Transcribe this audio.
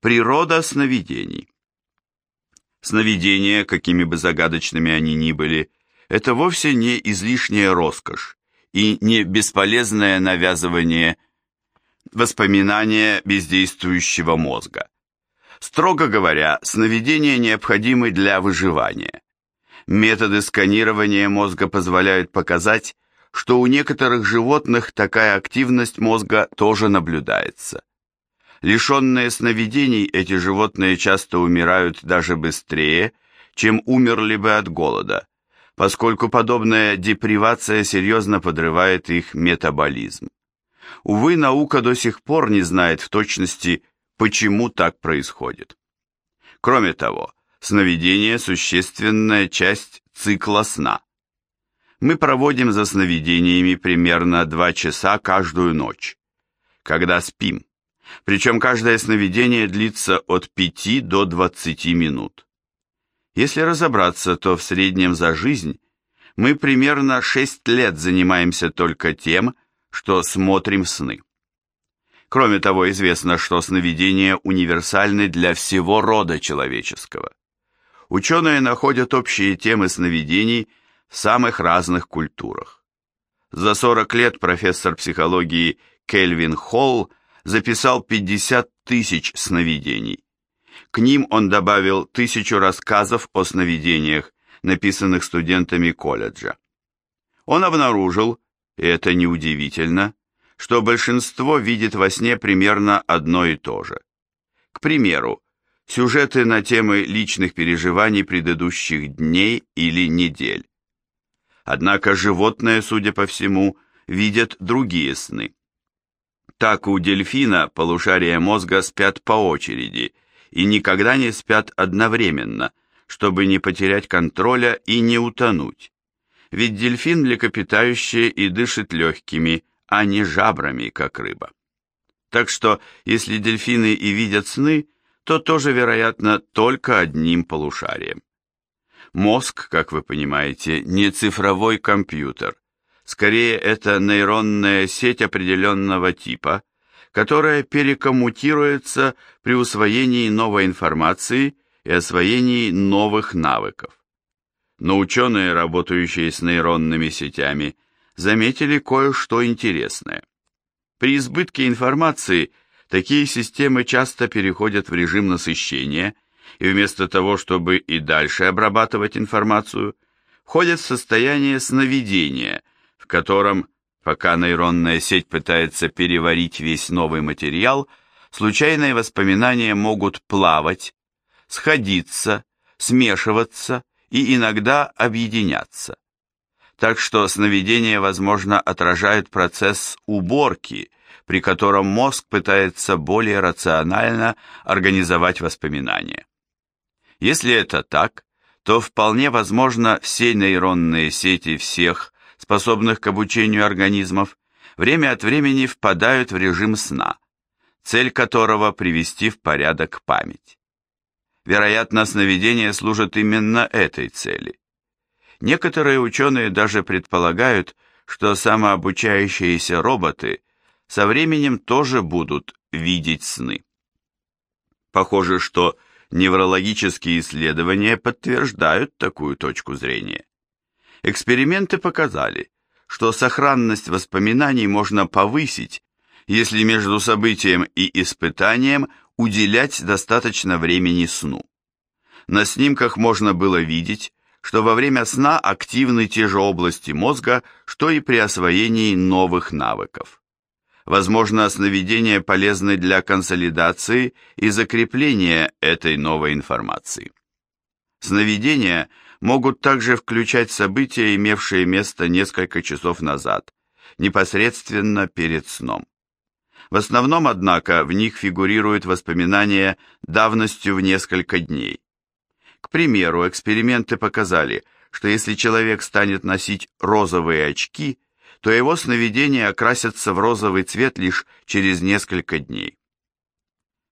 Природа сновидений. Сновидения, какими бы загадочными они ни были, это вовсе не излишняя роскошь и не бесполезное навязывание воспоминания бездействующего мозга. Строго говоря, сновидения необходимы для выживания. Методы сканирования мозга позволяют показать, что у некоторых животных такая активность мозга тоже наблюдается. Лишенные сновидений, эти животные часто умирают даже быстрее, чем умерли бы от голода, поскольку подобная депривация серьезно подрывает их метаболизм. Увы, наука до сих пор не знает в точности, почему так происходит. Кроме того, сновидение – существенная часть цикла сна. Мы проводим за сновидениями примерно 2 часа каждую ночь, когда спим. Причем каждое сновидение длится от 5 до 20 минут. Если разобраться, то в среднем за жизнь мы примерно 6 лет занимаемся только тем, что смотрим сны. Кроме того, известно, что сновидения универсальны для всего рода человеческого. Ученые находят общие темы сновидений в самых разных культурах. За 40 лет профессор психологии Кельвин Холл записал 50 тысяч сновидений. К ним он добавил тысячу рассказов о сновидениях, написанных студентами колледжа. Он обнаружил, и это неудивительно, что большинство видит во сне примерно одно и то же. К примеру, сюжеты на темы личных переживаний предыдущих дней или недель. Однако животные, судя по всему, видят другие сны. Так у дельфина полушария мозга спят по очереди и никогда не спят одновременно, чтобы не потерять контроля и не утонуть. Ведь дельфин млекопитающее и дышит легкими, а не жабрами, как рыба. Так что, если дельфины и видят сны, то тоже, вероятно, только одним полушарием. Мозг, как вы понимаете, не цифровой компьютер, Скорее, это нейронная сеть определенного типа, которая перекоммутируется при усвоении новой информации и освоении новых навыков. Но ученые, работающие с нейронными сетями, заметили кое-что интересное. При избытке информации такие системы часто переходят в режим насыщения и вместо того, чтобы и дальше обрабатывать информацию, входят в состояние сновидения – котором, пока нейронная сеть пытается переварить весь новый материал, случайные воспоминания могут плавать, сходиться, смешиваться и иногда объединяться. Так что сновидение, возможно, отражает процесс уборки, при котором мозг пытается более рационально организовать воспоминания. Если это так, то вполне возможно все нейронные сети всех способных к обучению организмов, время от времени впадают в режим сна, цель которого привести в порядок память. Вероятно, сновидения служат именно этой цели. Некоторые ученые даже предполагают, что самообучающиеся роботы со временем тоже будут видеть сны. Похоже, что неврологические исследования подтверждают такую точку зрения. Эксперименты показали, что сохранность воспоминаний можно повысить, если между событием и испытанием уделять достаточно времени сну. На снимках можно было видеть, что во время сна активны те же области мозга, что и при освоении новых навыков. Возможно, сновидения полезны для консолидации и закрепления этой новой информации. Сновидения – могут также включать события, имевшие место несколько часов назад, непосредственно перед сном. В основном, однако, в них фигурируют воспоминания давностью в несколько дней. К примеру, эксперименты показали, что если человек станет носить розовые очки, то его сновидения окрасятся в розовый цвет лишь через несколько дней.